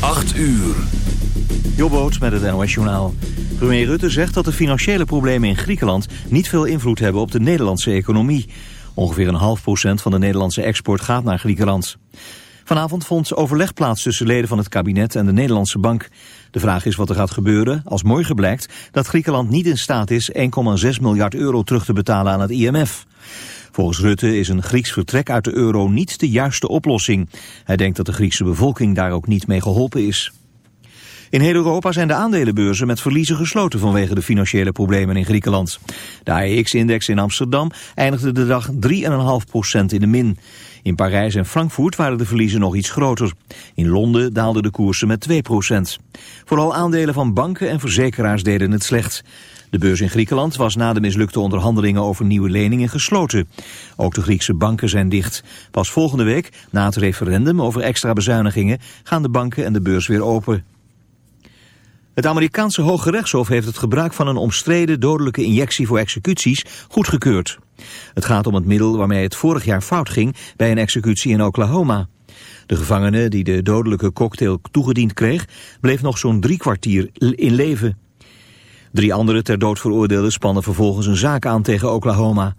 8 uur. Jobboot met het NOS Journaal. Premier Rutte zegt dat de financiële problemen in Griekenland... niet veel invloed hebben op de Nederlandse economie. Ongeveer een half procent van de Nederlandse export gaat naar Griekenland. Vanavond vond overleg plaats tussen leden van het kabinet en de Nederlandse bank. De vraag is wat er gaat gebeuren als morgen blijkt dat Griekenland niet in staat is 1,6 miljard euro terug te betalen aan het IMF. Volgens Rutte is een Grieks vertrek uit de euro niet de juiste oplossing. Hij denkt dat de Griekse bevolking daar ook niet mee geholpen is. In heel Europa zijn de aandelenbeurzen met verliezen gesloten vanwege de financiële problemen in Griekenland. De AEX-index in Amsterdam eindigde de dag 3,5% in de min. In Parijs en Frankfurt waren de verliezen nog iets groter. In Londen daalden de koersen met 2%. Vooral aandelen van banken en verzekeraars deden het slecht. De beurs in Griekenland was na de mislukte onderhandelingen over nieuwe leningen gesloten. Ook de Griekse banken zijn dicht. Pas volgende week, na het referendum over extra bezuinigingen, gaan de banken en de beurs weer open. Het Amerikaanse Hoge Rechtshof heeft het gebruik van een omstreden dodelijke injectie voor executies goedgekeurd. Het gaat om het middel waarmee het vorig jaar fout ging bij een executie in Oklahoma. De gevangene die de dodelijke cocktail toegediend kreeg, bleef nog zo'n drie kwartier in leven. Drie andere ter dood veroordeelden spannen vervolgens een zaak aan tegen Oklahoma.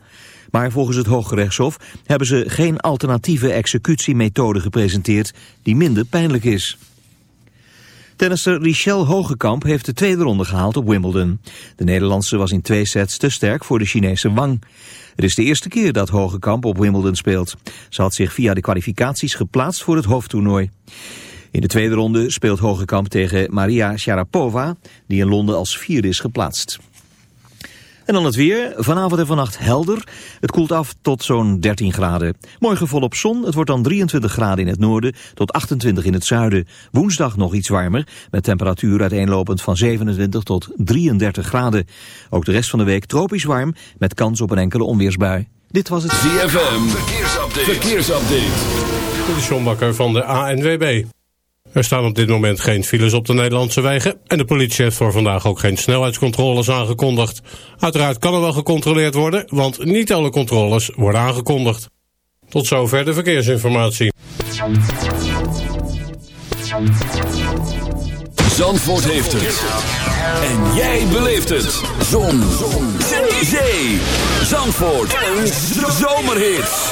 Maar volgens het Hoge Rechtshof hebben ze geen alternatieve executiemethode gepresenteerd die minder pijnlijk is. Tennister Richelle Hogekamp heeft de tweede ronde gehaald op Wimbledon. De Nederlandse was in twee sets te sterk voor de Chinese Wang. Het is de eerste keer dat Hogekamp op Wimbledon speelt. Ze had zich via de kwalificaties geplaatst voor het hoofdtoernooi. In de tweede ronde speelt Hogekamp tegen Maria Sharapova, die in Londen als vierde is geplaatst. En dan het weer. Vanavond en vannacht helder. Het koelt af tot zo'n 13 graden. Morgen volop zon. Het wordt dan 23 graden in het noorden tot 28 in het zuiden. Woensdag nog iets warmer. Met temperatuur uiteenlopend van 27 tot 33 graden. Ook de rest van de week tropisch warm. Met kans op een enkele onweersbui. Dit was het ZFM. Verkeersupdate. Verkeersupdate. John Bakker van de ANWB. Er staan op dit moment geen files op de Nederlandse wegen... en de politie heeft voor vandaag ook geen snelheidscontroles aangekondigd. Uiteraard kan er wel gecontroleerd worden... want niet alle controles worden aangekondigd. Tot zover de verkeersinformatie. Zandvoort heeft het. En jij beleeft het. Zon. Zon. Zee. Zandvoort. Een zomerhit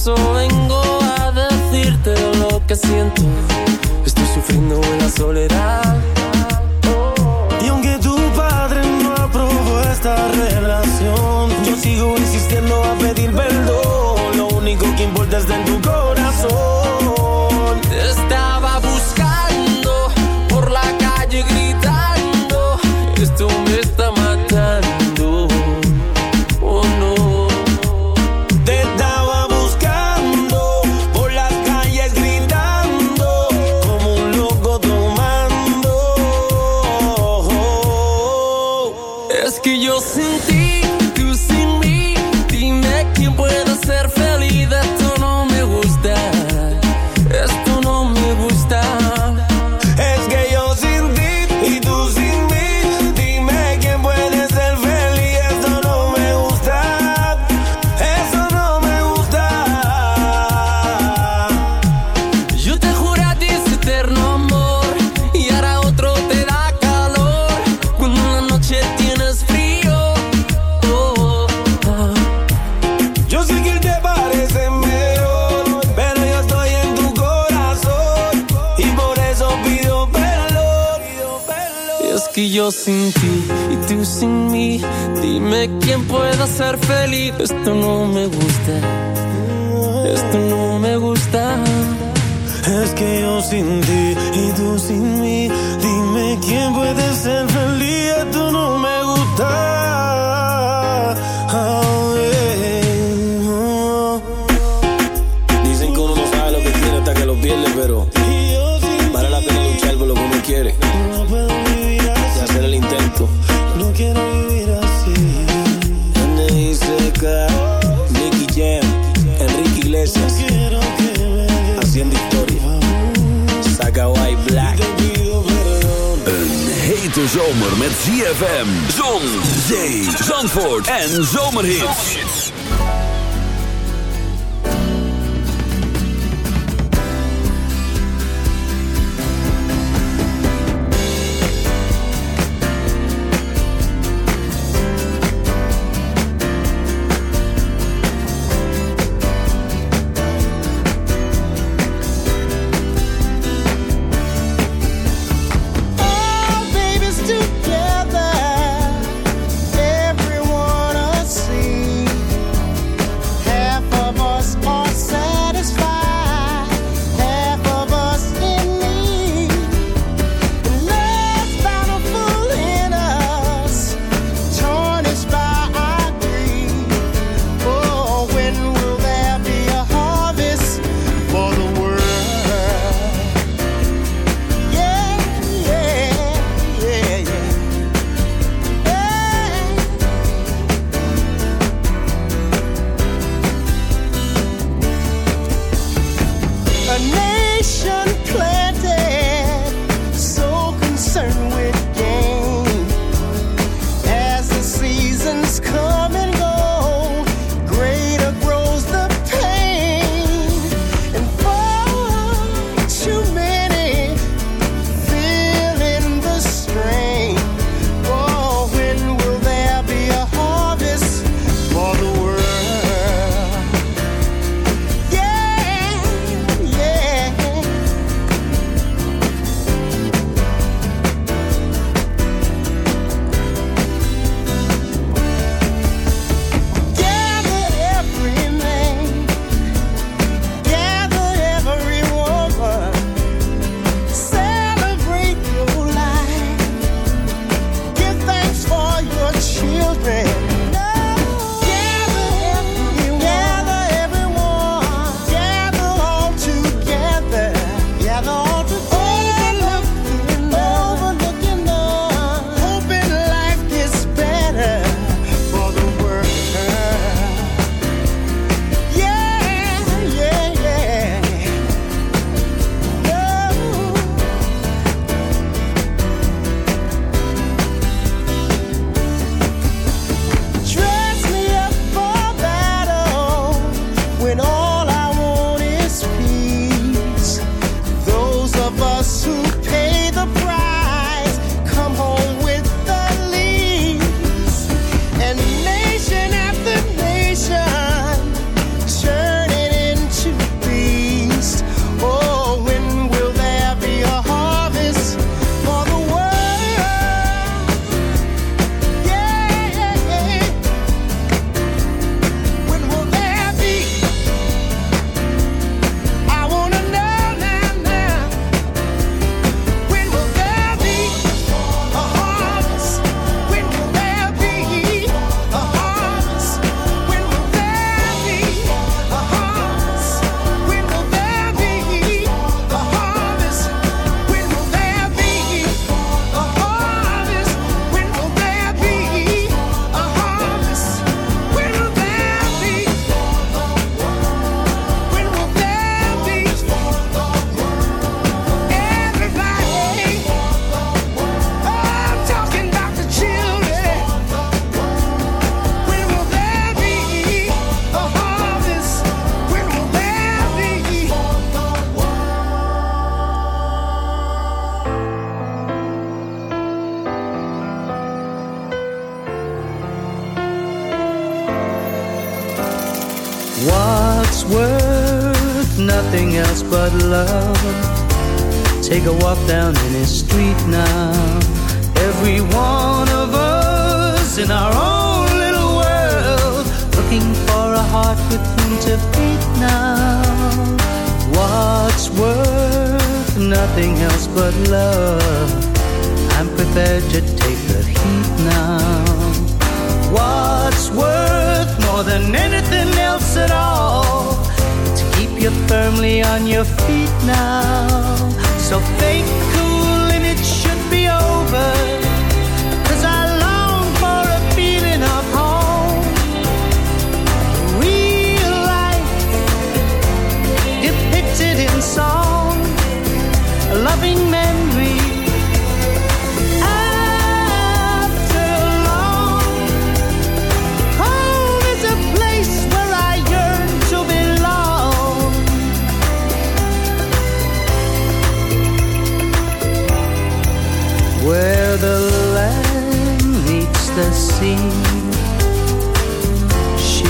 eso vengo a decirte lo que siento. Estoy sufriendo en la soledad. de luchar por lo quiere. No puedo hacer el intento. No quiero vivir así. Nicky Jam, Enrique Iglesias. Quiero que me haciendo historia. Saga White Black. Een hete zomer met ZFM, zon, zee, zandvoort en zomerhits.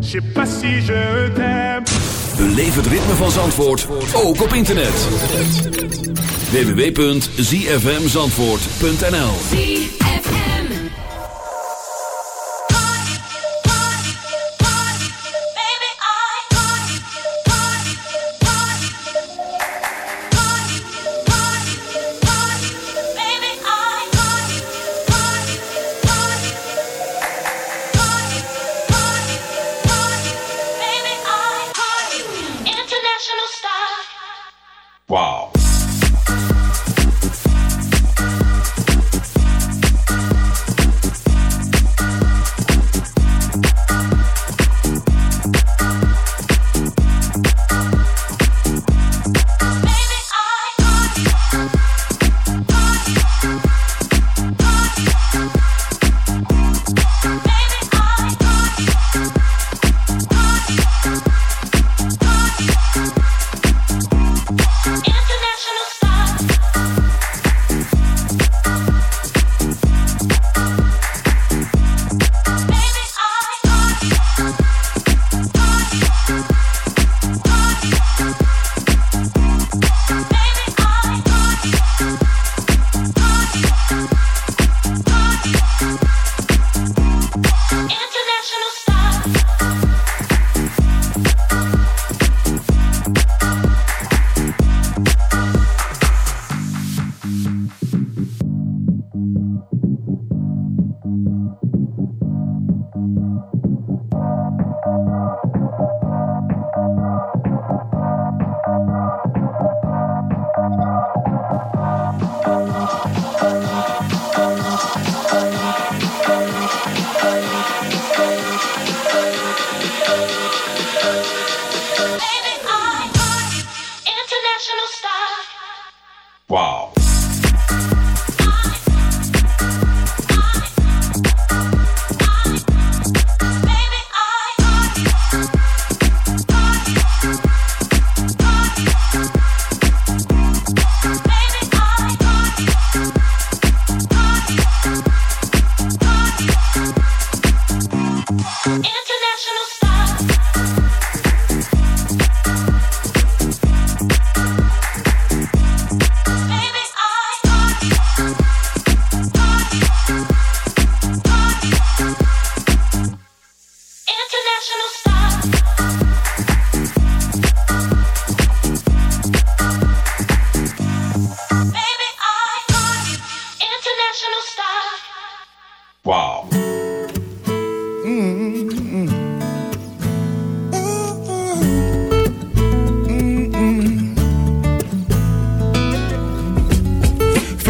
Je sais pas je t'aime. Beleef het ritme van Zandvoort, ook op internet. www.zfmzandvoort.nl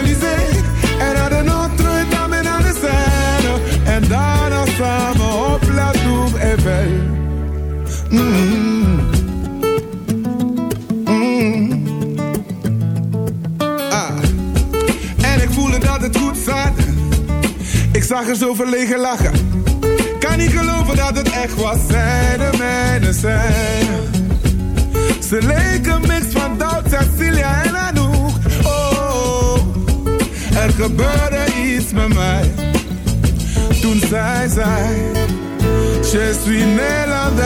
En naar de Notre-Dame en naar de Seine. En daarna samen op La Tour even. Mmm, mmm. Ah. En ik voelde dat het goed zat. Ik zag er zo verlegen lachen. Kan niet geloven dat het echt was. Zij de mijne zijn. Ze leken mix van Doubt, Cecilia en Anna. Gebeurde iets met mij. Toen zij je suis Nederlands.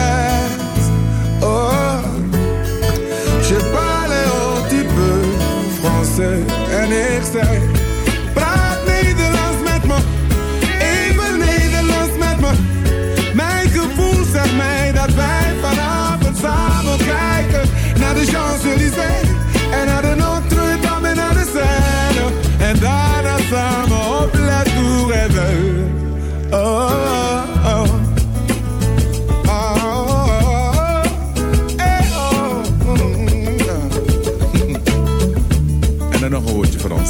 Oh, je parle un petit peu français. En ik zei, praat Nederlands met me. Even Nederlands met me. Mijn gevoel zegt mij dat wij vanavond samen kijken naar de Champs-Élysées En dan nog een woordje voor ons.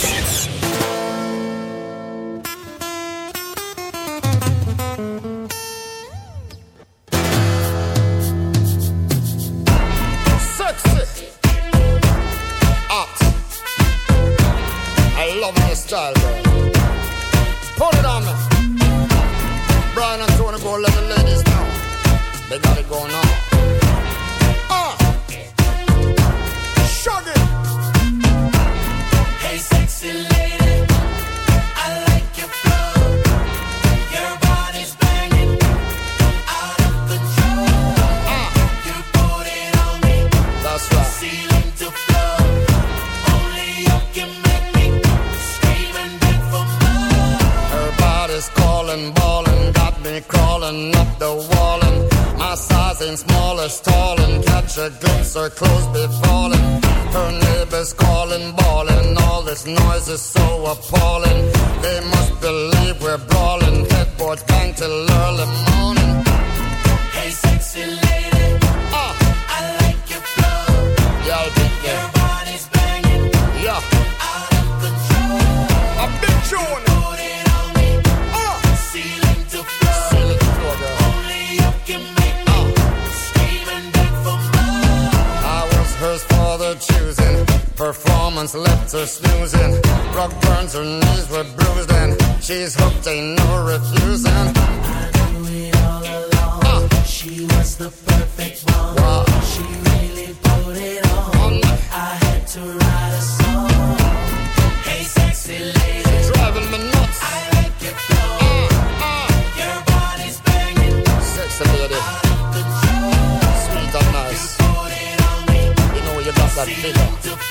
A glimpse, her clothes be falling. Her neighbors calling, bawling. All this noise is so appalling. They must believe we're brawling. Headboard bang till early morning. Performance left her snoozing. Rock burns, her knees were bruised, and she's hooked, ain't no refusing. Uh, She was the perfect one. wow. She really put it on. On. I had to write a song. Hey, sexy lady, Driving me nuts. I like your flow. Uh, uh, Your body's banging, sexy lady, sweet and nice. It me, You know you got that figure.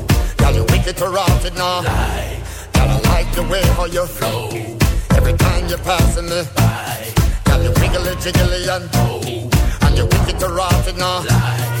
Girl, you wicked to rot it now. Girl, I like the way how you flow. Every time you're passing me by. Girl, you wiggly jiggly and oh, and you wicked to rot it now. Girl,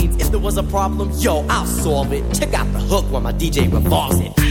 If there was a problem, yo, I'll solve it. Check out the hook while my DJ revolves it.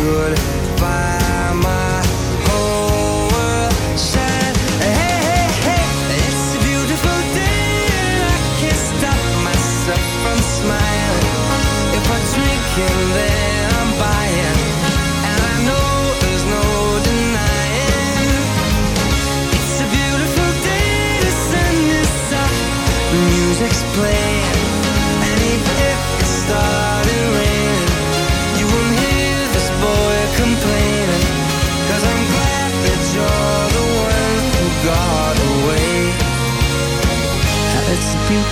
good